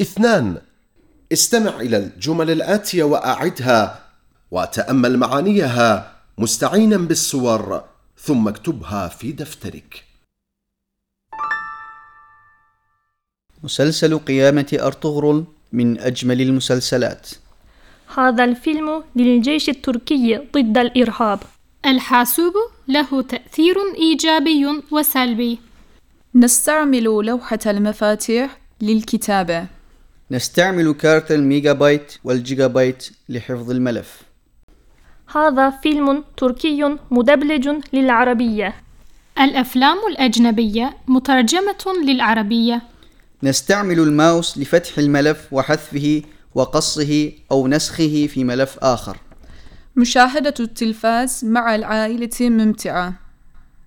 اثنان. استمع إلى الجمل الآتية وأعدها وتأمل معانيها مستعينا بالصور ثم اكتبها في دفترك. مسلسل قيامة أرطغرل من أجمل المسلسلات. هذا الفيلم للجيش التركي ضد الإرهاب. الحاسوب له تأثير إيجابي وسلبي. نستعمل لوحة المفاتيح للكتابة. نستعمل كارت الميجا بايت والجيجا بايت لحفظ الملف. هذا فيلم تركي مدبلج للعربية. الأفلام الأجنبية مترجمة للعربية. نستعمل الماوس لفتح الملف وحذفه وقصه أو نسخه في ملف آخر. مشاهدة التلفاز مع العائلة ممتعة.